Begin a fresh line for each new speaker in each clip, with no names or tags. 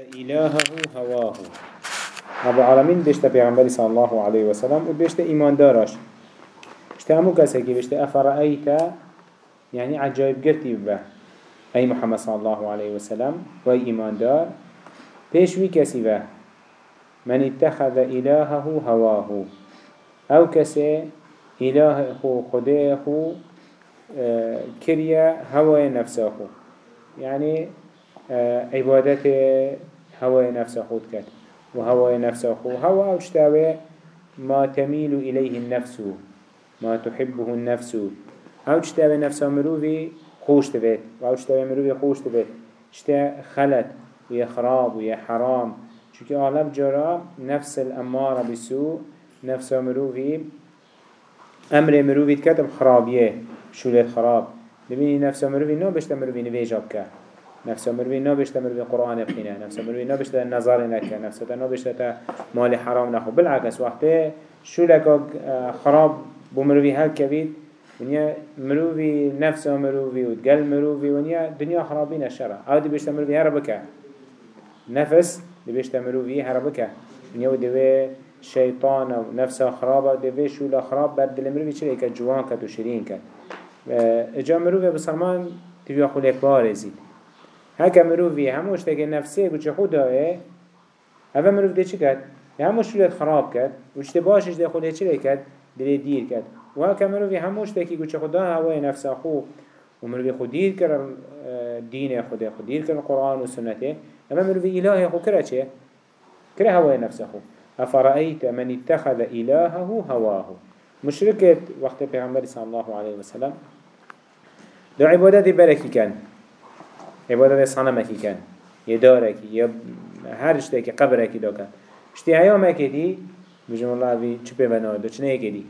إلهه هواه. رب العالمين بيشتا پیغمبر صلى الله عليه وسلم و بيشتا إيمان دارش. بيشتا همو كسا كي بيشتا أفرأيت يعني عجائب قرتي ببه. أي محمد صلى الله عليه وسلم و إيمان دار. وي كسي به من اتخذ إلهه هواه. أو كسي إله خو خده خو آه، كريا هوا نفسه يعني آه، عبادت هوا نفسه خود كد وهوا نفسه خو هوا أو تشتاوي ما تميل إليه النفس ما تحبه النفس. أو تشتاوي نفسه مروفي خوش تبيت أو تشتاوي مروفي خوش تبيت اشتا خلت ويا خراب ويا حرام. چونك أغلب جرا نفس الأمارة بسوء نفس مروفي أمر مروفي تكتب خرابيه شولت خراب. لبيني نفس مروفي نو بشتا مروفي نبيجاب كه نفس مروي نابشت مروي قرآن بخينه نفس مروي نابشت النظر نكه نفس نابشت مال حرام نخو بالعكس وقته شو لك آه، خراب بمروي هل كبيد ونيا مروي نفس مروي وتقل مروي ونيا دنيا خرابين الشرع آو دي بيشت مروي هربك نفس دي بيشت مروي هربك ونيا ودوي شيطان و نفس خرابه دوي شو لخراب بعد دل مروي چلي كجوان كد وشرين كد آه، اجا مروي بسرمان تبيا خلق بارزيد هكا مروفي هموش تاكي نفسي بچه خدا إيه هفا مروف ده چي كد؟ هموش شلت خراب كد وچه باشش ده خود چي كد؟ دل دير كد وهكا مروفي هموش تاكي بچه خدا هواي نفس خو ومروفي خود دير كر دين خدا خود دير كر القرآن والسنة هفا مروفي إلهي خو كرا چه؟ كرا هواي نفس خو أفرأيت من اتخذ إلهه هواه مشركة وقت پیغمبر صلى الله عليه وسلم دو عبادت بركي كان عبادت صنمکی کن یه دارکی یا هر اشته که قبرکی دا کن اشتی هیا مکدی بجم الله بی چه پیونا دو چنه کدی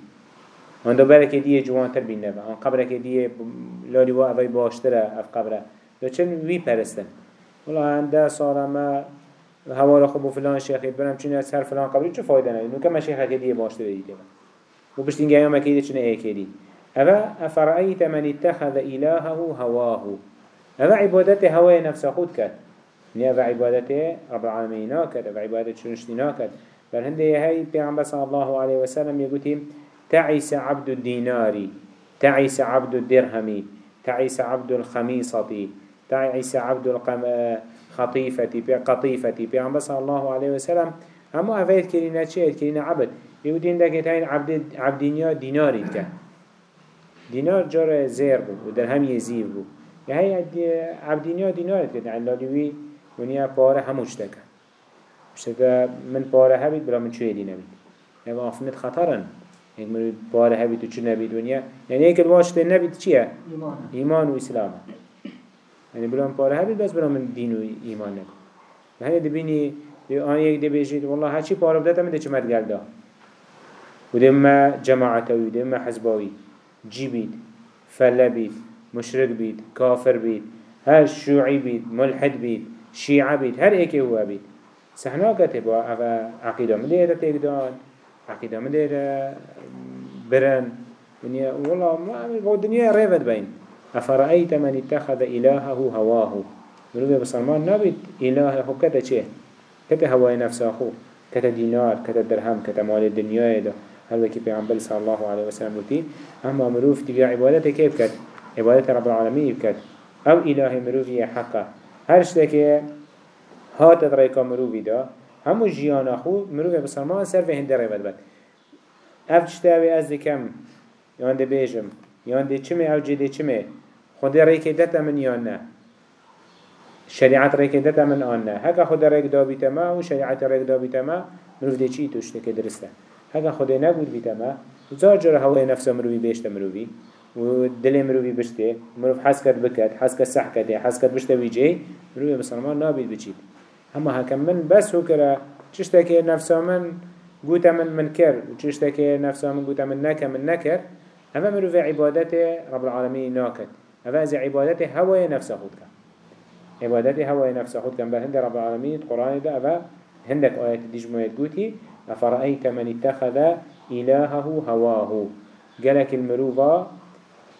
آن دو برکی دیه جوان تر بین نبا آن قبرکی دیه لالی و اوی باشتره اف قبره. دو چن وی پرستن. والله عنده صار ما هوا را خب فلان شيخ برم چون از هر فلان قبری. چه فایده نه نو کما شیخ دیه باشتره دیده و بشتین گایا مکدی چنه ای کدی أفرأيت من اتخذ إلهه هواه؟ هذا عبادته هواي نفس خود كد نيا هذا عبادته رب العالمين ناكد هذا عبادته شنشتي ناكد بل هنده هاي بيعمل صلى الله عليه وسلم يقول تعيس عبد الدينار تعيس عبد الدرهم تعيس عبد الخميصة تعيس عبد الخطيفة قطيفة بيعمل صلى الله عليه وسلم اما افايت كرينا چه كرينا عبد. يقول دين تاين عبد عبدينيا ديناري كه دينار جار زير بو ودرهم يزير بو هاي عبدينيا دينارت كده عن لالوي ونيا باره هموش دكا بشتا من باره هبيت بلا من شوية دينا بيت يعني آفنت خطرن. هيك من باره هبيت وشو نبيت ونيا يعني هيك الواشت النبيت چيه؟ إيمان وإسلام يعني من باره هبيت بس بلا من دين وإيمان نبيت هاي دبيني آن يك دبيجيت والله هاتشي باره بداتا من ده چمت قلدا ودما جماعته ودما حزباوي جيبيت فلبيت مشرك بيت كافر بيت هر شيوعي بيت ملحد بيت شيعة بيت هر ايكي هو بيت. سحنا كتبا افا عقيدة مديرة تقدان عقيدة مديرة برن. دنيا والله ما الدنيا ريفت بين أفرأيت من اتخذ إلهه هواه؟ بلوبي بسلمان نبيت إلهه كتا چه؟ كتا هواي نفسه خو كتا دينار كتا درهم كتا مال الدنيا ده هل وكي بيعنبال صلى الله عليه وسلم قلتي أما مروف تقع عبادته كيف كت عبادت رب العالمين بكت أو اله مروفي حقا هر شتك هات ريكا مروفي دا همو جيانا خو مروفي بسلمان سر في هنده ريبت بد اف جتاوي از كم يان ده بيجم يان ده چمه أو جده چمه. خود ريكي دتا من يان نه. شريعت ريك دتا من آن هكا خود ريك دا بيتما و شريعت ريك دا بيتما مروف ده چي توشتك درسته. هكا خود نبود بيتما زار جر هوای نفس مروفي بيشت مروفي و دل مروی بشته مروف حس کرد بکد حس کرد صح کرد حس کرد بشته ویجه مروی بسلمان نابید بچید أما هکم من بس هو کرا چشتا که نفسا من گوتا من من کر و چشتا که نفسا من گوتا من نکر من نکر اما مروف عبادت رب العالمین ناکد اما از عبادت هوای نفسا خود کن عبادت هوای نفسا خود کن به هند رب العالمین قرآن ده اما هندك آيات ديجمويت قوتي أفرأيت من اتخذ إلهه هواه؟ قالك المروفا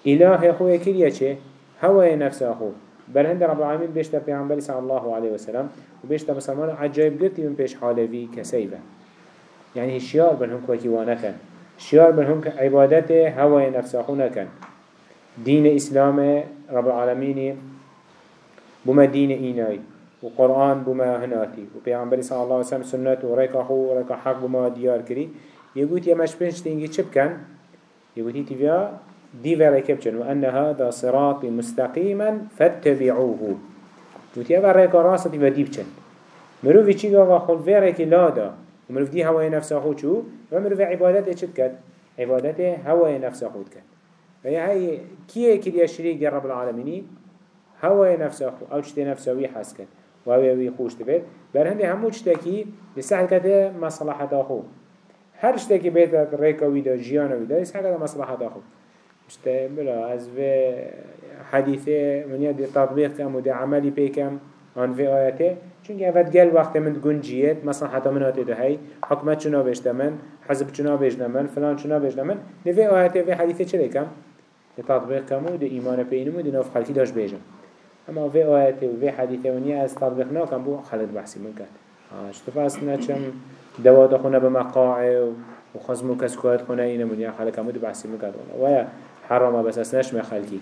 إله خوی کریه چه؟ هوای نفس خو بل هند رب العالمين بيشتا پیغمبر صلى الله عليه وسلم وبيشتا بسلمان عجائب قرتي من بيش حالوي كسيبه يعني هشيار بنهم كوكي وانكن. شيار بنهم عبادته هوا نفسه كن دين إسلام رب العالمين بما دين إيناي وقرآن بما هناتي وبيغمبر صلى الله عليه وسلم سنة وريكا خو وريكا حق بما ديار كري. يقول يا مش بنش تنجي چبكن يقول تيفيا دي فريكبچن وأن هذا صراط مستقيما فاتبعوه. يقول يا فريكا راسة تيفيا ديبچن مروفي چيغا وخل فريكي لادا ومروف دي هواي نفسه خود شو؟ ومروف عبادته چد كد عبادته هواي نفسه خود كد فهي هاي كيه كده شريك رب العالمين هواي نفسه خود أو چته نفسه وي حس كد وهو وي خوش تبت بر هندي همو چتكي لسهل كده مصلحة خود هر شتكي بيت ريكا ويدا جيانا ويدا يسحق كده مصلحة خود مشته بلا از في حديثه من يد تطبيق كم ودي عملي بيكم عن في آياته چونکه اول گل وقت من گنجیت مثلا حتی من هاتی ده هی حکمت چنا بشته من حزب چنا بجنه من فلان چنا بجنه من. نوی آیت و حدیثه چه کم ده تطبیق کمو ده ایمان پینمو ده نوف خلکی داشت بیجم اما وی آیت و وی حدیثه ونیا از تطبیق ناکم بو خلط بحثی من کرد اشتفاست نچم دوات خونه بمقاعه و خزمو کسکوات خونه اینه منیا خلق همو ده بحثی من کرد ویا حرامه بس اسنش مخلکی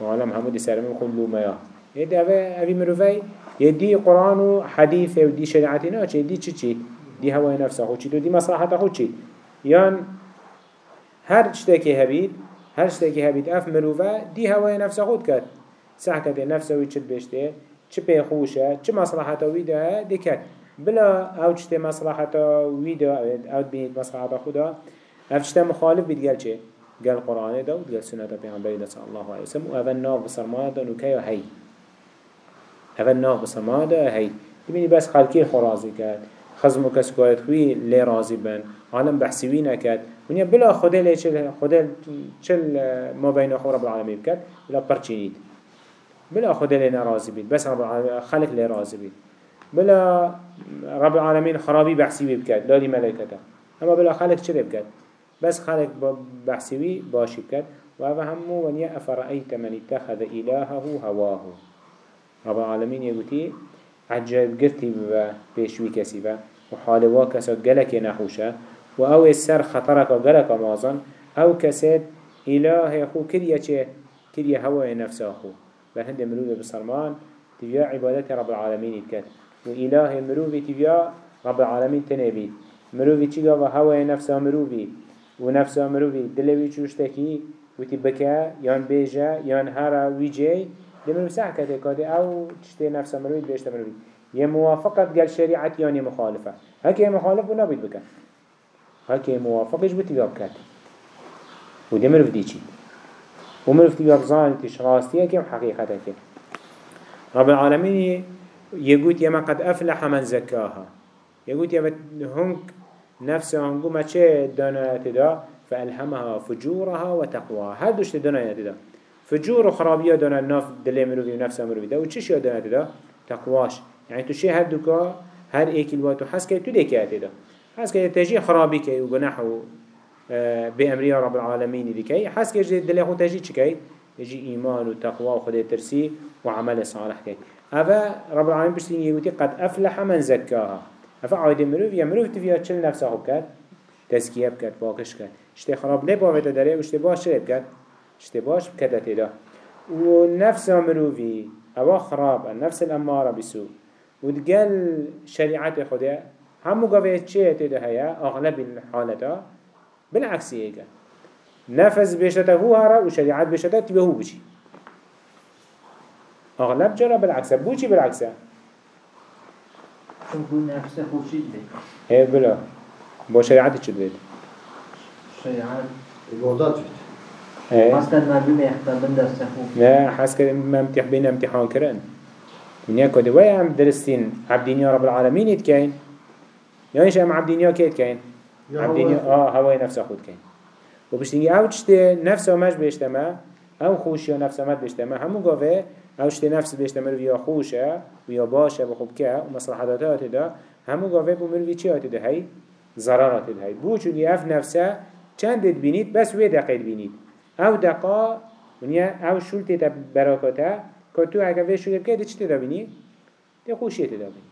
وعالم همو ده سرمه خلو میا يدي أبي مروفي يدي قرآن وحديث ودي شريعتنا چه دي چه چه؟ دي هواي نفسه چه دي مصلحة خود چه يان هر چتاكي هبيد هر چتاكي هبيد اف مروفا دي هواي نفسه خود كد سح كد نفسه وي چد بشته چه پی خوشه چه ويدا دي كد بلا أو چته مصلحة ويدا أو بينيت مصلحة خودا اف چته مخالف بيد گل چه؟ قال قرآن دا وقال سنة پیغمبر صلى الله عليه وسلم. و اول ناف بسرمان دا نوكي هي اول ناف بسما ده هی. ببینی بس خلکی خرازی کرد. خزم و کسکایت خوی لی رازی بن. عالم بحثیوی نکد ونیا بلا خدا لی چل خدا چل ما بین خو رب العالمین بکد بلا پرچینید بلا خدا لی نرازی بید. بس رب العالمین خلق لی رازی بید. بلا رب العالمین خرابی بحثیوی بکد لا دی ملائکتا اما بلا خلق چه بکد بس خلق بحثیوی باشی بکد و همو ونیا افرأیت من اتخذ إلهه هواه. رب العالمين يقولي عجائب قرتي ببا بيشوي كسي با وحال واكسا قلك نحوشا. وأو السر خطرك قلك مازن. أو كسد إله أخو كريا چه؟ كريا هوا نفس أخو بل هند مروف بسلمان تبيا عبادة رب العالمين يتكت. وإله مروف تبيا رب العالمين تنبيد مروف تيغا وهوا نفس مروفي ونفس مروفي دلوي چوشتكي وتبكى يان بيجا يان هارا ويجي دمرو سع كده كده أو تشتي نفس مرويد بيشت مرويد يا موافقة قال شريعة يعني مخالفة. هكي مخالف ونبيد بك هكي موافقش بتبقى بكات ودمرو بدي چي ومرو بتبقى بزان تشغاستي هكي حقيقة هكي رب العالمين يقول يا ما قد أفلح من زكاها يقول يا هنك نفسه هنقو ما چه دانايات دا فألهمها فجورها وتقواها هل دوشت دانايات دا فجور و خرابية دانا ناف دل مروفي و نفس مروفي دا و چش يا دانا دا تقواش. يعني تو شي هر دوكا هر ايكي الواتو حس كي تو ديكي دا حس كي تجي خرابي كي و گناح و بأمري رب العالمين دي كي حس كي دل خو تجي چكي تجي إيمان و تقوى و خده ترسي و عمل صالح كي أفا رب العالمين بشتين يقولي قد أفلح من زكاها أفا عايد مروف يا مروف تفيا چل نفسه بكت تزكيه بكت باكش كت اشتي خراب لبا ويتا داري و اشتي باش بكت اشتباش بكدت ده ونفس مروفي أو خراب النفس الاماره بسوء وتقال شريعت خدا همو قوية چه تده هيا اغلب الحالتا بالعكس هيك نفس بيشته هو هرا وشريعت بيشته تبه هو بشي اغلب جرى بالعكس بوشي بالعكس
هو نفسه ده
إيه بلا. بو شريعت چه بيت
شريعت
الوضات
حسكن معلومة يحتمل درسه.
لا حسكن ما امتح بين امتحان كرن. من يكو دوايا عم درستين؟ عبدين يا رب العالمين يتكين؟ يعني إيش ام عبدين يا كيت كين؟ عبدين يا آه هواي نفسه خود كين. وبشتيجي آو تشتي نفسه ماش بيشتما آو خوش يا نفسه مات بيشتما همو قوه اوش تی نفس بهشت مروی خوشه ویا باشه و خوب که و مصلحتات آتی دا همو گاوه بو مروی چی آتی دا هی؟ ضرر آتی دا هی بو چونی اف نفسه دید بینید بس وی دقید بینید او دقا ونیا او شول تی تا براکاتا که تو اگه وی شگر که دی چی تی دا بینی؟ دی خوشی تی دا بینی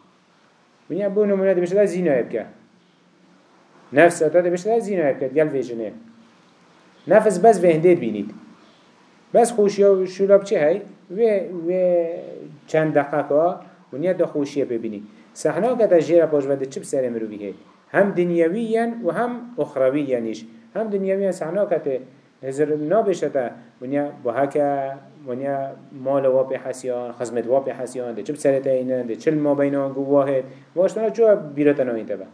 ونیا بو نمونه دی بشت دا زینایب که نفس آتا دی بشت دا زینایب که گل ویجنه نفس بس وهندید بینید بس خوشی و شولاب چه هی؟ و و چند دقیقه و نیا دخوشیه ببینی. صحنه که در جیره پاجوند چه بسره مروی هم دنیاوی و هم اخرویینش هم دنیویین صحنه که هزر نابشه و نیا با حکه و نیا مال واپی حسیان خزمت واپی حسیان ده چه ته اینه ده چل ما بینان گواهد واشتنا چو بیراتن آین تبا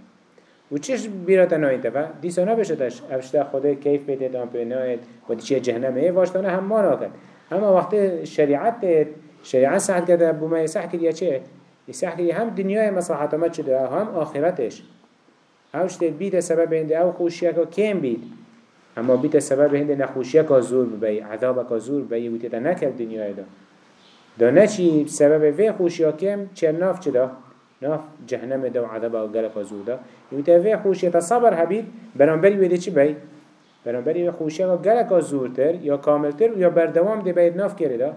و چش بیراتن آین با؟ دیسانه بشه تش افشته خوده کیف بیده دان پیناید و دیچه جهنمه واشتنا هم ما ناکد اما وقت شریعت شریعت سحر کرده بومه سحر کرده چه؟ سحر کرده. هم دنیای مصلحت آمد شده هم آخرتش. اوش تل بیت سبب هنده او خوشیه که کم بید. اما بیت سبب هنده نخوشیه که زور ببی عذاب که زور ببی و تیتا نکرد دنیای ده ده نه چی سبب وی خوشیه کم چه ناف چه ناف جهنم ده و عذاب و گره که زور ده و تیتا وی خوشیه تا صبر هبید برانبری ویده چی بی؟ برانبري خوشيك غلق زور تر يا كامل تر يا بردوام دي بيت ناف دا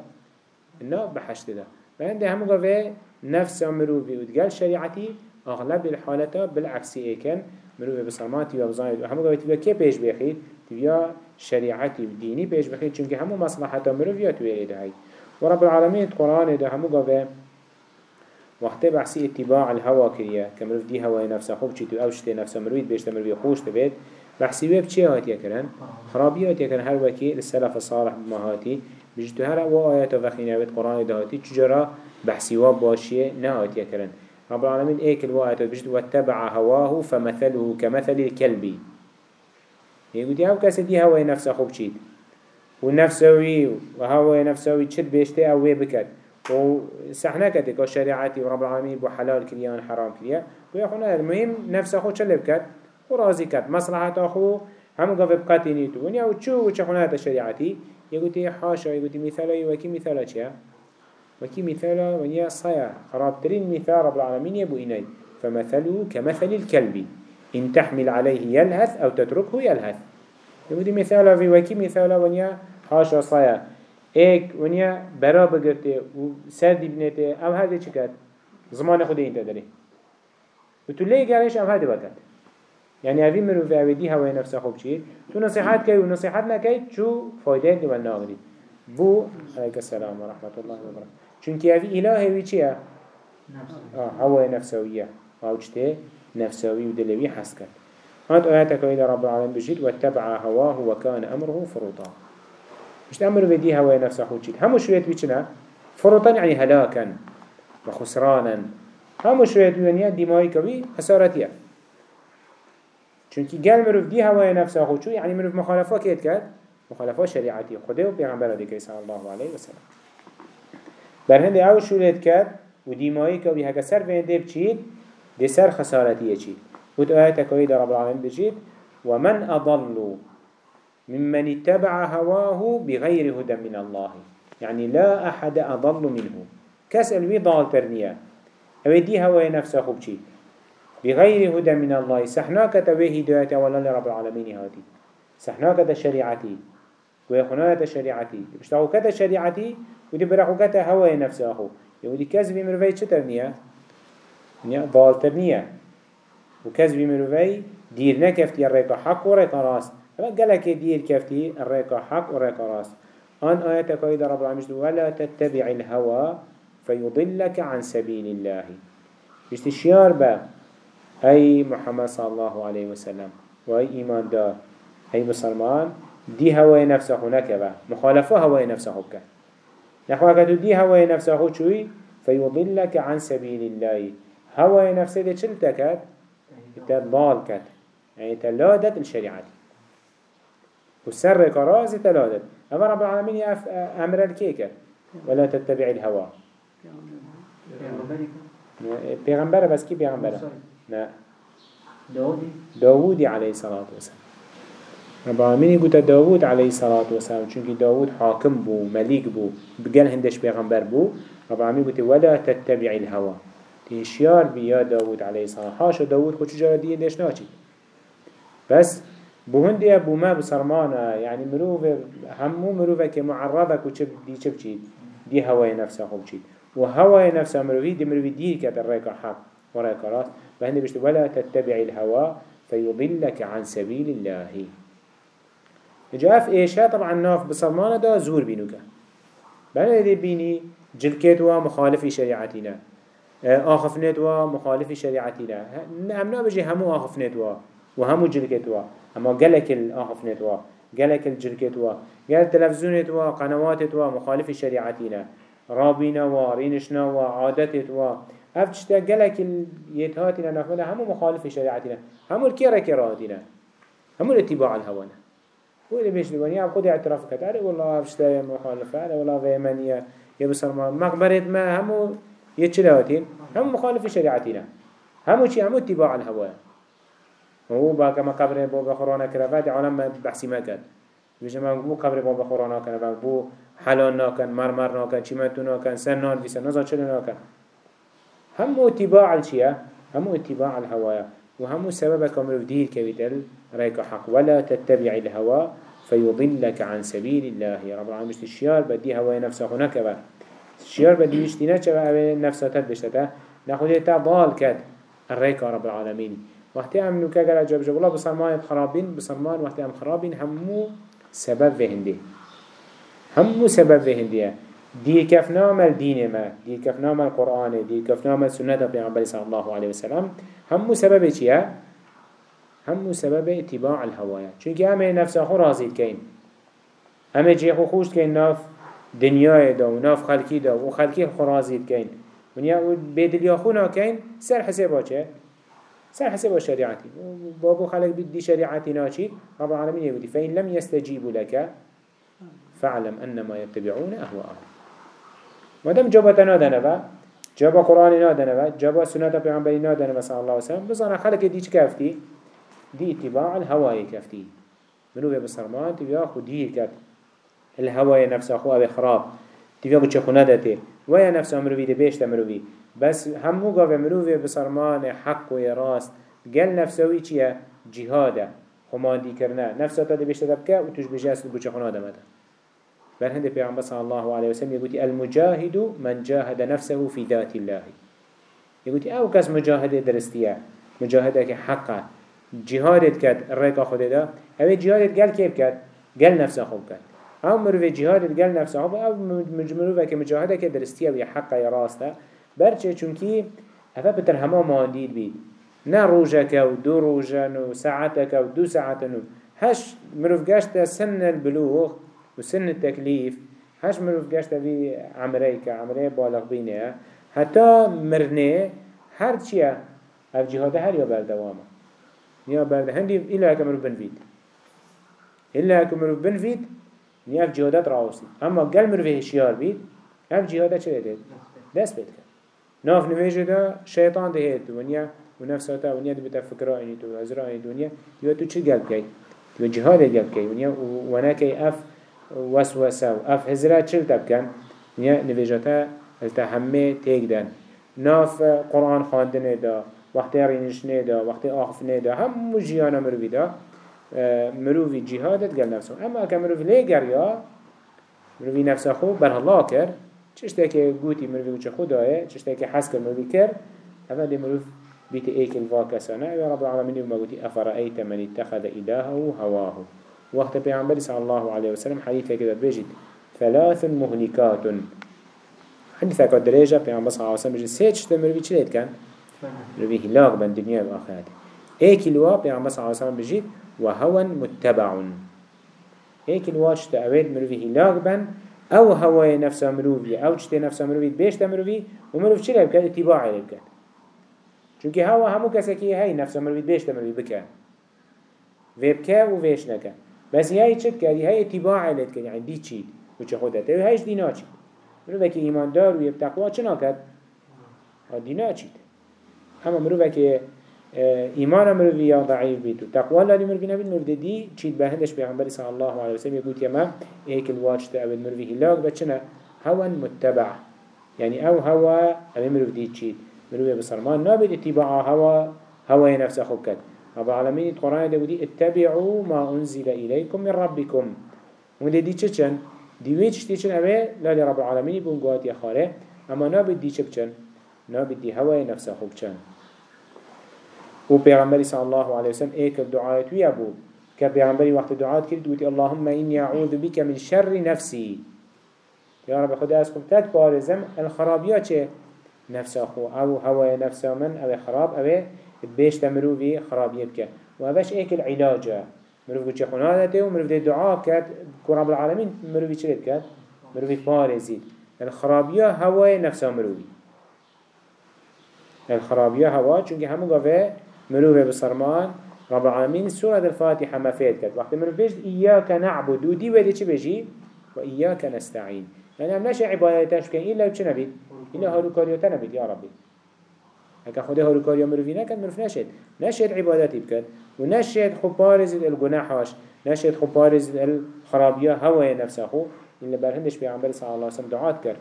ناف بحشت دا فهنده همو قوه نفس مروفي ودقال شريعتي أغلب الحالات بالعكس إيكن مروفي بصرماتي وبزايد وهمو قوي تبقى كي بيش بيخيد تبقى شريعتي وديني بيش بيخيد چونك همو مصلحة مروفي تويريد هاي ورب العالمين القرآن ده همو قوي وقت بحثي اتباع الهوا كريا كمروف دي هوا نفسه خوب چيتو أو شتي نفسه مروفي بيش تمروفي خوش تبيت بحثي ويب چه هاتي كرن خرابي هاتي كرن هر وكي السلف الصالح بمهاتي بجتو هر و آيات وخينة بيت قرآن دهاتي چجرا بحثي واب باشيه نهات يكرن رب العالمين ايك الوقت بجد واتبع هواه فمثله كمثل الكلب يقول دي هاو كاسي دي هواي نفسه خوب چيد ونفسوي وهواي نفسوي چد بيشتي أو وي بكت وسحنا كتك وشريعتي ورب العالمين بو حلال كريان حرام كريا ويخونا المهم نفسه خو چل بكت ورازي كت مصلحة آخو هم قف بقاتي نيتو ونيا وچو وچخونا هذا شريعتي يقول دي حاشا يقول دي مثالا وكي مثالا چيا وكي مثالا ونيا صيا خرابترين مثال رب العالمين يبو إني فمثله كمثل الكلب إن تحمل عليه يلهث أو تتركه يلهث يقول دي مثالا في وكي مثالا ونيا حاشا صيا ايك ونيا برا بگرته و سر دبنته أو هذا چكت زمان خود انت داري وتو ليه قالش أو هذا وقت يعني هذه مرو في عبدي هواي نفسه خوب چيد تو نصيحات كي ونصيحات نكي شو فايدة دي والناغري بو عليك السلام ورحمة الله وبركاته چونك هذه إلهي وي چيه؟ آه هواي نفسوية أو چته نفسوي ودلوي حسكت هات آياتك إلى رب العالمين بجد واتبع هواه وكان أمره فروطا مش أمر بدي هواي نفسه خود چيد همو شوية بيچنا فروطا يعني هلاكا وخسرانا همو شوية بيونيا دمائي كوي خسارتيا چونكي قال مروف دي هواي نفسه خود شو يعني مروف مخالفة كيت كات مخالفة شريعتي خده و پیغمبر دي صلى الله عليه وسلم. برهند أو شولت كات و ديمائي كوي هكا سر فين دي بچيد دي سر خسارتيا چيد ود آيات كوي رب العالمين بجيد ومن أضل ممن اتبع هواه بغير هدى من الله. يعني لا أحد أضل منه. كسل وي ضال ترنيا أو دي هواي نفسه خوب چيد بغير هدى من الله. سحناك تبه هداية ولا لرب العالمين هاتي. سحناك تشريعتي. ويخناك تشريعتي. بشتاقو كتا شريعتي ودي برخو كتا هواي نفسه أخو يودي كذب مروي چتر نيا نيا ضالتر نيا وكذب مروي دير نكفتي الريكا حق وريكا راس قالك دير كفتي الريكا حق وريكا راس آن آيات كايدة رب العالمين ولا تتبع الهوى فيضلك عن سبيل الله. اشتشيار با أي محمد صلى الله عليه وسلم وأي إيمان دار. أي مسلمان دي هواي نفسه هناك با. مخالفة هواي نفسه هكا نحو كدو دي هواي نفسه شوي فيضلك عن سبيل الله. هواي نفسه دي چل تكت تضال كت يعني تلادت الشريعة والسر كراز تلادت أما رب العالمين أمر الكيكة ولا تتبع الهوى پیغمبر بس كي پیغمبر؟ لا
داودي
داودي عليه الصلاة والسلام. رب العالمين قلت داود عليه الصلاة والسلام چونك داود حاكم بو مليك بو بقال هندش بيغمبر بو. رب العالمين قلت ولا تتبع الهوى تنشيار بيا داود عليه الصلاة. حاشا داود خوش جارة دي هندش ناچي بس بو هندي بو ما بسرمانا يعني مروفة همو مروفة كمعرضة كو چب دي چب چيد دي هواي نفسه خوب چيد وهواي نفسه مروي دي مروي دير كت الريكا حق وريكا راس فهند بشت ولا تتبع الهوى فيضلك عن سبيل الله. جاف إيشا طبعا ناف بصرمانة دا زور بينوكا. بنا دي بيني جلكت مخالف شريعتنا. آخفنت و مخالف شريعتنا. امنا بجي همو آخفنت و وهمو جلكت و أما قلك الآخفنت و قلك الجلكت و قال تلفزيونت و قنوات و مخالف شريعتنا. رابينا و رينشنا و عادتت و افتشتا قلك اليتهاتنا نفمنا همو مخالف شريعتنا همو الكيرا كراتنا همو الاتباع الهوانا هو اللي بيش دوانيا خود اعتراف كتاري والله افتشتا مخالفة والله غيمانية يبصر ما مقبرة ما همو يتشلواتين هم مخالف شريعتنا همو چي همو اتباع الهوى هو باكا ما قبر بابا خرانا كرفات عالم بحثي ما كان بيجي ما بو قبر بابا خرانا كرفات بو حلال ناكن مرمر ناكن چمتو ناكن سنان بيسن نزا چلو ناكن همو اتباع الشيء همو اتباع الهوى وهمو سبب كامل دير كبيتل ريك حق. ولا تتبع الهوى فيضلك عن سبيل الله. رب العالمين الشيار بدي هواي نفسه هناك بقى شيار بدي يشتينا چه اوه نفساتت بشتتا نخوده تا ضال كد الريك رب العالمين وقتی هم نوکه گر جاب جاب الله بسرمان خرابين بسرمان وقتی هم خرابين همو سبب وهنده همو سبب وهنده دير كف نامل دين ما دير كف نامل قرآن دير كف نامل سنة پیغمبر صلى الله عليه وسلم همو سبب چيه؟ همو سبب اتباع الهوايا چونك همه نفس خو رازيد كين همه جي خو خوشت كين ناف دنیای دا و ناف خلکی دا و خلکی خرازید کن ونیا و بدلیا خونا کن سر حسابا چه؟ سر حسابا شریعتی بابو خلق بدي شریعتی ناچید رب العالمین يقول فإن لم يستجيبوا لك فاعلم أنما يتبعون أهواءهم. مادام جابت نادنوا جابا قرآن نادنوا جابا سنة پیغمبری نادنوا صلى الله عليه وسلم بزانا خلق دي كافتي دي اتباع الهواء كافتي. منو بسرمان تبيا خدير كافتي الهوای نفس خو أو خراب. تیویا بچه خونه داته ویا نفس امروی ده بیشت امروی بس همو گاوه مروی بسرمان حق و راست. گل نفسوی چیه؟ جهاده خماندی کرنه. نفسه تا ده بیشت دبکه و توش اصل بچه خونه دمده بل هند پیغمبر صلی الله علیه وسلم يقول المجاهد من جاهد نفسه في ذات الله. يقول أو كس مجاهد درستيه مجاهده که حقه جهادت كد الرقا خود ده اوه جهادت قل كيف كد قل نفسه خوب كد أو مروف جهاد الگل نفسه أو مروف که مجاهده که درستیه و حقه راسته. برچه چونکی افا بتر همه ماندید بید نه روژك و دو روژن و ساعتك و دو ساعتن و هش مروف گشت سن البلوغ و سن التكليف هش مروف گشت في عمره که عمره بالغ بینه حتی مرنه هر چیه اف جهاده هر یا بردوامه یا برده هندی ایلا که مروف بنفید ایلا که مروف بنفید نی اف جهادت راوسی اما گل مروی هشیار بید اف جهادت چه دید؟ دست بید کرد. ناف نویجه دا شیطان دهید ونیا و نفساتا ونیا دو بتا فکرا اینی تو ازرا اینی دنیا. یو تو چی گل کی؟ تو جهاد گل کی ونیا ونا کی اف وسوسه و اف هزرا چل تبکن ونیا نویجتا التهمه تیگ دن. ناف قرآن خواندنه دا وقتی رینشنه دا وقتی آخفنه دا هم مجیانا مروی دا. مروفي جهادت قال نفسه اما اكا مروفي ليه قريا مروفي نفسه خو بر الله كر چشتاكي قوتي مروفي وچه خداه چشتاكي حس مروفي كر اما دي مروف بيت ايك الواكسانه يا رب العالمين يوم قوتي افرأيت من اتخذ إلهه هواه. وقت پیغمبر صلى الله عليه وسلم حديثة كده بيجد ثلاث مهلكات حديثة كده درجة پیغمبر صلى الله عليه وسلم بيجد سيتش تمروفي چلت كان مروفي هلاك بن دنيا وآخرات ايك الوا پیغمبر صلى الله عليه وسلم بيجد وهوى متبع هيك الواش تأويد مروفي هلاك بن أو هواي نفس مروفي أو چته نفس مروفي بيشت مروفي ومروف چه لبكت اتباعي لبكت چونك هوا همو كسكي هاي نفس مروفي بيشت مروفي بكت ويبكا وفيش نكا بس هاي چت كاري هاي اتباعي لبكت يعني دي چيد وچه خودت؟ هايش دي ناچيد مروفي ايمان دار ويبتقوا چه ناكت دي ناچيد اما ایمان مروی یا ضعیف بیتو تقوی لالی مروی نبید. مرد دی چید به هندش صلی الله علیه وسلم یقول یما ایک الواج تا اول مروی هلاک بچنه هوا متبع. يعني أو هوا أو مروی دی چید مروی بسرمان نابد اتباع هوا هوا نفس خوكت رب العالمين القرآن ده ودي اتبعوا ما أنزل إليكم من ربكم وده دي چچن دیوی چشتی چن اوه لالی رب العالمین بون گوات خاره. اما نابد دی چه بچن نابد دی هوای نفس خوب و پیغمبری صلی الله علیه وسلم وی ابو که پیغمبری وقت دعات کرد دوتی اللهم اینی اعوذ بک من شر نفسی. یا رب خدا از خوب تد بارزم الخرابیات چه؟ نفس خو أو هوای نفس من أو خراب أو بیش تمروی خرابیه بکه. و اوش ایک العلاجه مروف گوچه خنادته و مروف ده دعا کرد. که رب العالمین مروفی چه کرد؟ مروفی پارزید الخرابیه هوای نفس مروفی. الخرابیه هوا چونکه همون گفه مروف بسرمان رب العالمين. سورة الفاتحة ما فيد كد وقت من بيجد إياك نعبد. ودي ودي چه بيجي؟ وإياك نستعين. يعني هم نشه عبادتش بكن إلا وچه نبيد إلا هاروكاريوتا نبيد يا ربي. هكا خده هاروكاريو مروفي نكد مروف نشد نشد عبادتي بكد ونشد خبارز الجناحاش نشد خبارز الخرابية. هوا نفسه إلا برهندش بيعمل صلى الله عليه وسلم دعات كر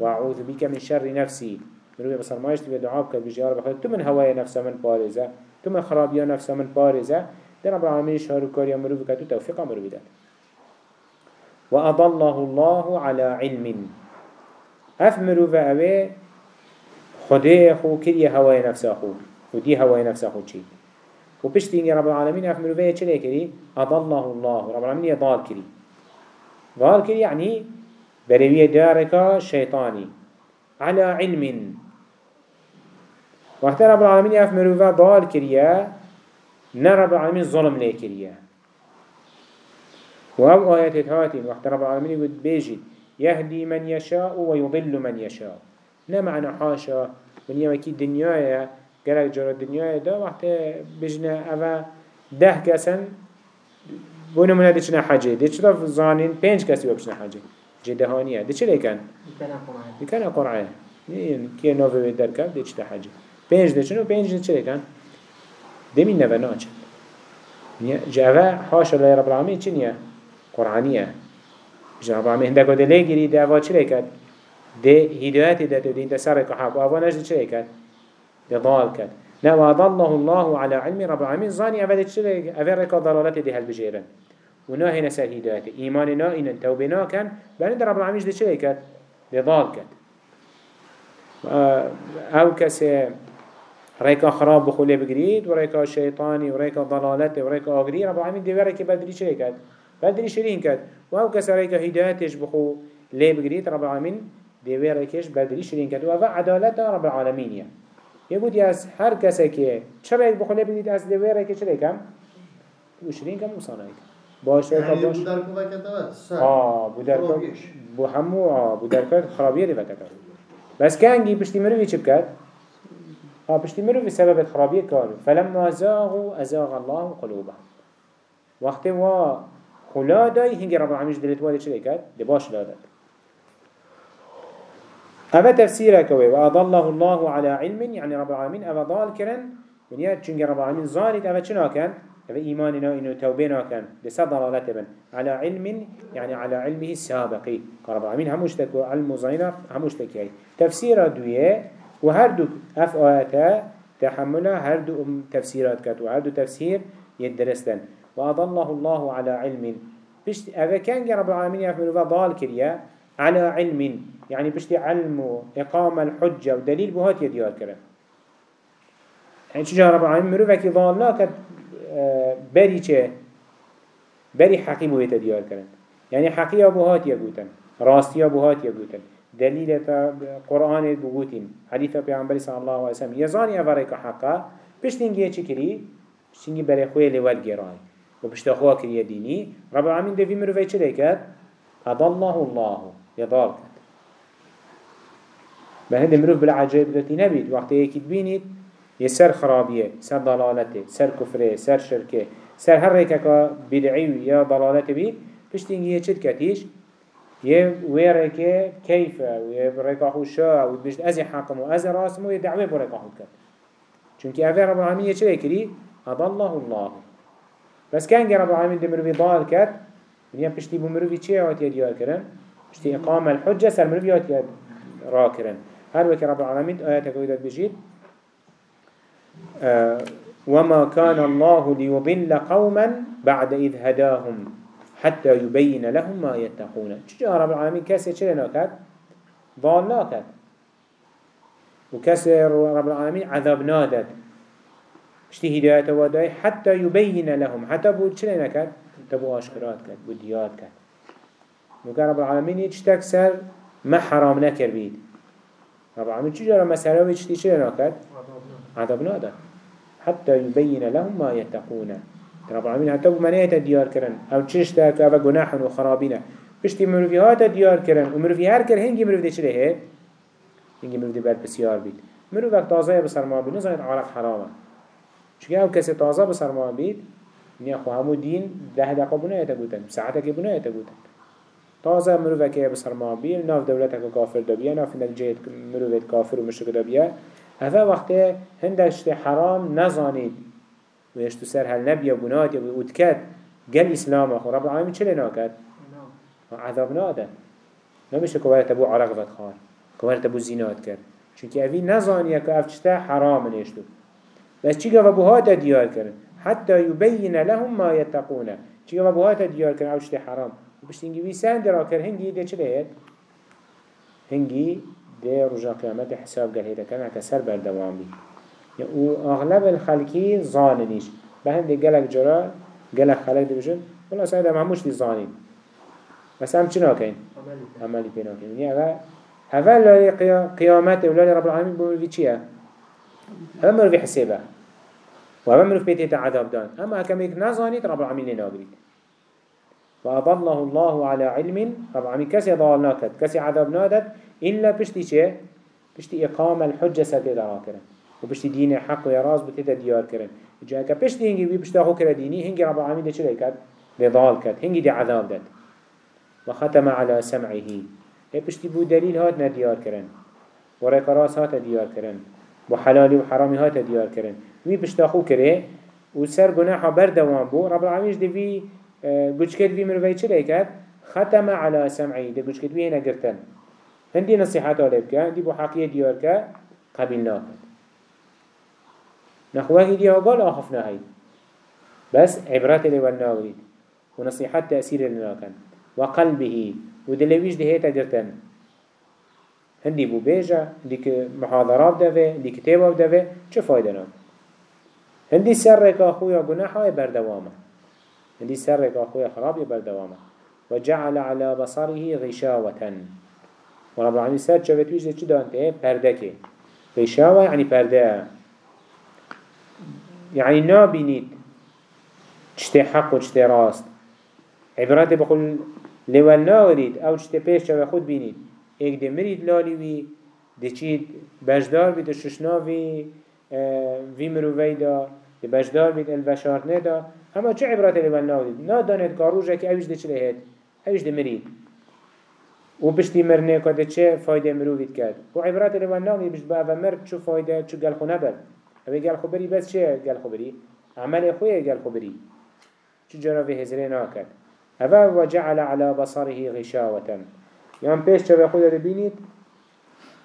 وأعوذ بك من شر نفسي. مروي بصر ما يشتبه دعاء كر بجيار بخير تو من هواي نفسه من بارزة تو من خرابية نفسه من بارزة ده رب العالمين شهر كاريا مروي كتو توفيق مروي ده وأضله الله على علم. أف مروي أوي خده خو كريه هواي نفسه خو؟ ودي هواي نفسه خو چي و پشتینگی رب العالمین اف مروفه چه کری؟ اضله الله. رب العالمین ضال کری. ضال کری يعني برویه دارك شيطاني على علم. وقت رب العالمين اف مروفه ضال كريا نه رب العالمين ظلم ليه كريا وهو آيات هاتين وقت رب العالمين يقول بيجي يهدي من يشاء ويضل من يشاء نه معنى حاشا من يمكي الدنيا گلک جرا دنیای دا وقت بجنه اوه ده کسن بونو منه دی چنه حجه. دی چرا زانین پنج کسی با بچنه حجه. جدهانیه دی چه لیکن؟ دی کنه قرعه کیه نوه در کرد دی چه حجه. پنج دی چنه و پنج دی چه لیکن؟ دی من نوه ناچه جاوه حاش الله رب العالمین چه نیه؟ قرآنیه. جا رب العالمین هنده کده لیگیری دی اوه چه لیکن؟ دی هدایتی ده دی انت سر و اوه نجد چه لیکن؟ يضال كد لا وضله الله على علم رب العالمين ظاني أفد تشري أفد ركا ضلالات دي هالبجيرن وناه نسال هداية إيماننا إن توبنا كان بعد رب العالمين دي تشري كد يضال كد أو كسي ريكا خراب بخولي بقريد وريكا شيطاني وريكا ضلالات وريكا أغري رب العالمين دي وريكا بدري شري كد بدري شرين كد وأو كسي ريكا هدايتش بخو ليه بقريد رب العالمين دي وريكاش بدري شرين كد وأفا عدالة رب العالمين يعني. يقول از هر کسی که چرا یک بخونه بینید از دویره که چرا کم وشرین کم مصانعه باشه
يعني
باش
بودار كوبا كتبت
آه بودر بو همو آه بودر کرد خرابیه دی وکتر بس کنگی پشتی مروی چی؟ آه پشتی مروی سبب خرابیه کارو فلما زاغوا ازاغ الله قلوبهم وقت وا خلا دای هنگی رب العالمین دلت والی چی کرد؟ دی باش لادد هذا تفسيره كوي وأضله الله على علم يعني رب العالمين أفا ضال كرن ونيا چونك رب العالمين ظالت أفا چنا كان أفا إيماننا إنه توبنا كان لسا ضلالة بن. على علم يعني على علمه السابقي رب العالمين هموش تكو علم ظاهر هموش تكي تفسيره دوية وهردو أف آياتا تحملها هردو تفسيرات كات وهردو تفسير يدرستن وأضله الله على علم. بشت أفا كان رب العالمين يفعلوا ضال كريا على علم. يعني بشتي علم وإقامة الحجة ودليل بهات يديار كره يعني شجاع رب العالمين مروفك ظالنا كد آه، بري چه؟ بري حقيم ويتا ديار كره يعني حقيقة بهات يقوتن راستيا بهات يقوتن دليل قرآن بقوتين حديث پیغمبر صلى الله عليه وسلم. يزاني أفريك حقا بشتنجي چه كري بشتنجي بري خوية لول جراي وبشتا خواه كري ديني رب العالمين دفي مروفك چه لكت أضله الله. يضال بهند مروف بالعجائب دوتي نبيد وقت يكيد بينيد يسر خرابيه سر ضلالته سر كفره سر شركه سر هر ريكا بدعي يا ضلالته بي بشتين يچد كتيش يه ويرك كيف ويرك خوشا وبيشت أزي حاكم وازي راسم ويدعوه برك خود كت چونك أفي رب العالمين يچد يكري أضله الله. بس كان رب العالمين دي مروفي ضال كت من يم بشتي بمروفي چه هاتي ديار كرن؟ بشتي إقامة الحجة سر مروفي هاتي راكرن هر وكي رب العالمين آياتك ويدات بجيد آه وما كان الله ليضل قوما بعد إذ هداهم. حتى يبين لهم ما يتقون. چجا رب العالمين كسي چلي ناكد ضال ناكد وكسي رب العالمين عذاب نادد. اشتي هداية وداي حتى يبين لهم. حتى بو چلي ناكد تبو آشكرات كد بو ديات كد وكان رب العالمين يجتك سر ما حرام نكر بيد رب العالمين چجا مسألة ويجتي چلي ناكد عذاب نادد حتى يبين لهم ما يتقون رب العالمين. حتى بمنية ديار كرن. أو تشتاك أو جناح وخرابين بشتي مروفي هاتا ديار كرن. ومروفي هر كر هنگي مروف دي چلي هي هنگي مروف دي بر بسيار بيت مروف وقت تازه بسر ما بيت نزايد عرق حرامه. چونك أو كسي تازه بسر ما بيت نيا خو همو دين ده دقا بنا يتگوتن ساعتك بنا يتگوتن تازه مروفه که بسر ما بيل ناف دولتك كافر دبيا ناف جيت مروفه كافر ومشرك دبيا هذا وقت هندش حرام نزانيد ويشتو سر هل نبي بنات يبي ودكت قال إسلام أخو رب العالمين چلي ناكد عذاب ناده. نمشه كوارة تبو عرق فتخار كوارة تبو زينات كر چونك أفي نظانيا كأفشتا حرام نيشتو بس چي قفا بهاتا ديار كرن حتى يبين لهم ما يتقون چي قفا بهاتا ديار كرن أفشتا حرام. وبشت هنگي وي سان درا كر هنگي دي چلي هيد هنگي دي رجا قيامت حساب قال هيدا كان هكا سر بردوام بي و اغلب الخلقی زاننیش به هنده گلک جرا گلک خلق دی بشن ولی سعید هم هموش دی زانین بس هم چی ناکین؟ عملی پی ناکین یعنی اول اول لالی قیامت و لالی رب العالمین بمروی چیه؟ اول مروی حسیبه. و اول مروی پیتی عذاب دان. اما اکم ایک نزانید رب العالمین لناگرید فأضله الله على علم. رب العالمين كسي ضال ناكد كسي عذاب نادد إلا بشتي چه؟ بشتي إقام الحجة سدد راكرن و بشتی دین حق و راز بتیتا دیار کرن. جا که پشتی هنگی بی بشتا خو کرد دینی هنگی رب العالمین ده چلی کرد؟ ضال کرد هنگی ده عذاب داد. و ختم على سمعه. هی پشتی بو دلیل هات ندیار کرن. و رکراس هات دیار کرن. و حلالی و حرامی هات دیار کرن. وی پشتا خو کرد و سر گناح بردوان بو. رب العالمین ده وی گوشکت وی مروی چلی کرد؟ ختم على سمعه. ده گوشکت وی هنگرتن گرتن هندی نصیحت آلب که هندی بو حقیه دیار که قبیل ناکد نخواه دي قال آخفنا هاي بس عبرات اللي والناغريد ونصيحات تأثير اللي كان وقلبه ودلويش ده هيتا قرتن هندي بو بيجا ديك محاضرات دفه دي كتابه دفه چه فايدة نام هندي سرك أخويا قناحة بردوامة. هندي سرك أخويا خراب بردوامة. وجعل على بصره غشاوة ورب العالمين سر شويت ويش ده چه دانته؟ پردكه غشاوة يعني پرده. يعني نابينيت چته حق و چته راست. عبرات بقول لول ناغرید او چته پیش چه خود بینید. ایک ده مرید لالی وی ده چید بجدار بید ششناوی وی مرووی دا. بجدار بید البشارت ندا. اما چه عبرات لول ناغرید نا داند کاروژه که ده چه لهید؟ اوش ده مرید. و بشتی مرنه که ده چه فایده مرووید کرد؟ و عبرات لول ناغرید بشت با او مرد چه فایده چه گل خونه بر. اوه گل خبری بس چه گل خبری؟ عمل خویه گل خبری چه جرا في هزره ناکد اوه وجعل على بصره غشاوة یان پیش چه خود رو بینید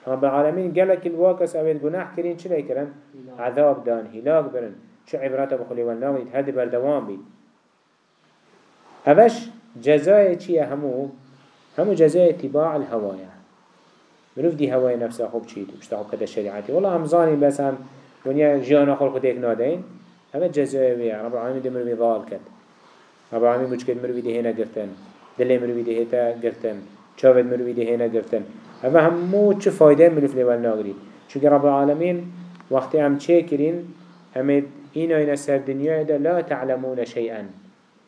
رب العالمین گلک الواکس اوید گناح کرین چه کرن؟ عذاب دان هلاك برن چه عبرات بخلی والنامید هد بردوام بید اوش جزای چیه همو؟ همو جزای اتباع الهوايا مروف دي هواي نفسه خوب چيت وشتا خوب كده شريعتي والله هم ظاني بس هم ونیا جیان خال خود ایک نادین. همه جزای وی رب العالمین دی مروی ضال کد رب العالمین مشکل مروی دی هینا گرتن دل مروی دی هیتا گرتن چاوت مروی دی هینا گرتن همه همو چه فایده مروف لیول ناگری. چون رب العالمین وقتی هم چه کرین همه این آین سر دنیا دا لا تعلمون شیئا.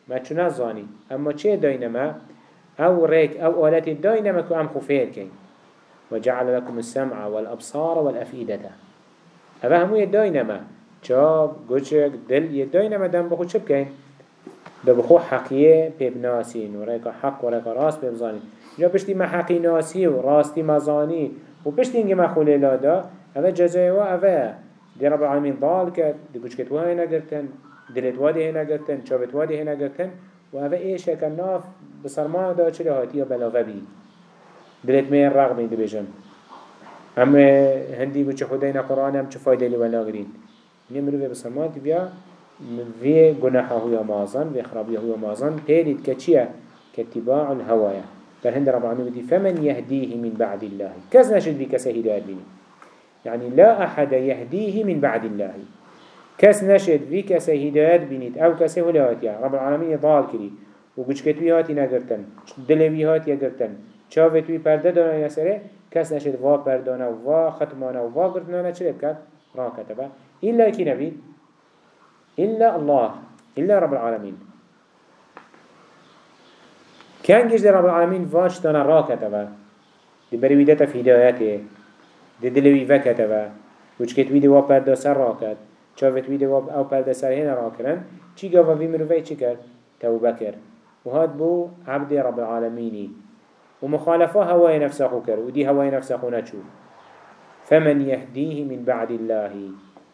ما چون نزانی. اما چه داینما أو ریک أو آلت داینما که ام خفیر کن. وجعل لكم السمع والأبصار والأفئدة. اوه همو دای نما چاب گوچک دل دای نما دم بخو چه بکن؟ ده بخو حقیه پیب ناسین و ریکا حق و ریکا راست پیب زانین جا پشتی ما حقی ناسی و راستی مزانی و پشتی اینگه ما خوله لادا اوه جزای و اوه دی رب العالمین ضال کرد دی گوچکت وای نگرتن دلت وادی نگرتن چابت وادی نگرتن و اوه ایشه که ناف بسرمان دا چلی هاتی یا بلاغه بی دلت میر رغم دی بجن هم هندی بچه خداینا قرآن هم چه فایده لی ولا گرین نیم رو به بسرمات بیا في جناحه هو مازن في خرابيه هو مازن. تالت كتشيا كاتباع الهوايا فالهند رب العالمين فمن يهديه من بعد الله. كز نشد بك سهداء بني يعني لا أحد يهديه من بعد الله. كس نشد في كسي هدايات بنيت أو كسي هلاوات يعني رب العالمين ضال كري وقش كتوي هاتي نقرتن دلوي هاتي قرتن شافت وي پرده دانا يسره كس نشد وا پردانا وا ختمانا وا قرتنا چه بكت را كتبه إلا كي نبي إلا الله. إلا رب العالمين. كان جيش رب العالمين واش تانا را كتبه دي بريويدتا في هداياته دي دلوي وكتبه وش كتوي دي وا پرده سر را كت چاوت ویده واب أو پرده سر هنا را کرن چی گاوا وی مروفی چی کرد؟ توبه کرد و هاد بو عبد رب العالمینی. و مخالفه هوای نفسه خو کرد و دی هوای نفسه نچو. فمن يهديه من بعد الله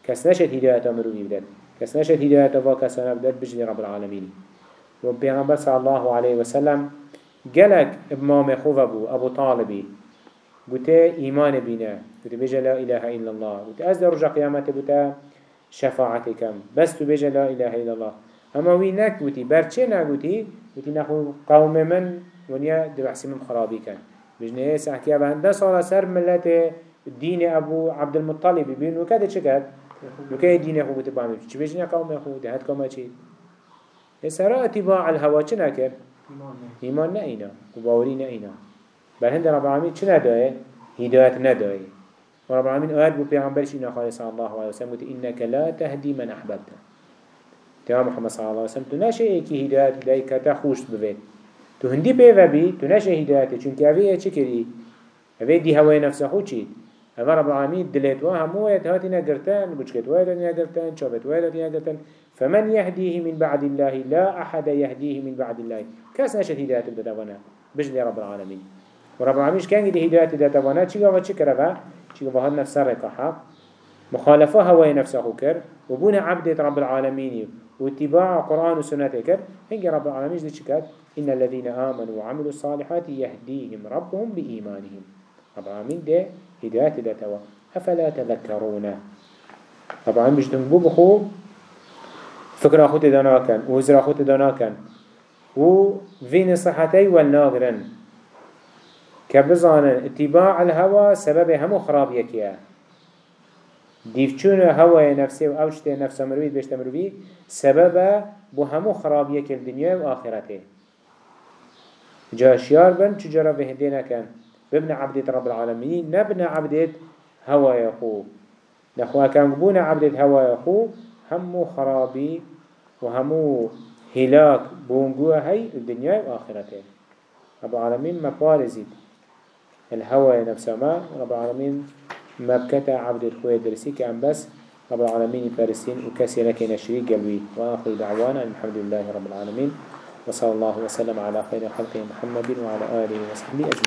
كس نشد هداية مروي بدد كس نشد هداية وكسنا بدد بجد رب العالمين و پیغمبر صلى الله عليه وسلم جلك امام خوف ابو طالبي قلت ايمان بنا قلت بجد لا اله الا الله. قلت ازدر رجع قيامته قلت شفاعتي كم بس تو بيجا لا إله إلا الله. أما وي نكوتي برچه نكوتي وتي نحو قوم من ونيا دبحسي من خرابي كان بجنه سحكي أبا هنده صالة سر ملت دين أبو عبد المطلب بين وكذا شكاد وكذا دين أخو بتبعمل چه بجنه قوم أخو ده هاد كما چه سراء اتباع الهوا چه نكر إيمان نئينا وباوري نئينا بل هند رب العالمين چه ندائه هداية ندائه ورب العالمين آيات بو پیغمبرش إنا خالي صلى الله عليه وسلم قلت إنك لا تهدي من أحببت. تمام محمد صلى الله عليه وسلم تو نشه ايكي هدايات داي كتا خوش ببين تو هندي بيوه بي تو نشه هدايات چونك اوه إيه چه كري اوه دي هواي نفسه خو چيد اوه رب العالمين دلت وها مويت هاتي نقرتن بوشكت وايد نقرتن شابت وايد نقرتن فمن يهديه من بعد الله لا أحد يهديه من بعد الله. كاس نشد هدايات بدأ بجل رب العالمين ورب العالمين كان يدي هدايات بدأ چيقا و؟ چی بهاد نفس رك حق مخالفة هواي نفسه كر وبون عبدة رب العالمين واتباع قرآن وسنة كر هنجي رب العالمين دي إن الذين آمنوا وعملوا الصالحات يهديهم ربهم بإيمانهم. رب العالمين ده هداية ده توا. أفلا تذكرون؟ العالمين مش تنبو بخو. فكرة أخوتي دانا كان وزر أخوتي دانا كان و في نصحتي والناغرن كبزانا اتباع الهوى سبب همو خراب يكيا ديفچون هوا نفسي و اوشت نفس مروي بيشت مروي سبب بو همو خراب يكي الدنيا و آخرته. جاشيار بن چجرا بهدينا كان بابن عبدة رب العالمين نبن عبدة هوا يخو نخوا كان بونا عبدة هوا يخو همو خرابي وهمو هلاك بونجوه هاي الدنيا و آخرته. رب العالمين مبارزيد الهوى نفسه ما رب العالمين مبكتا عبد الخوية درسي كان بس. رب العالمين فارسين وكسي لك نشريك قلبي وآخر دعوانا الحمد لله رب العالمين وصلى الله وسلم على خير خلقه محمد وعلى آله وصحبه أجمعين.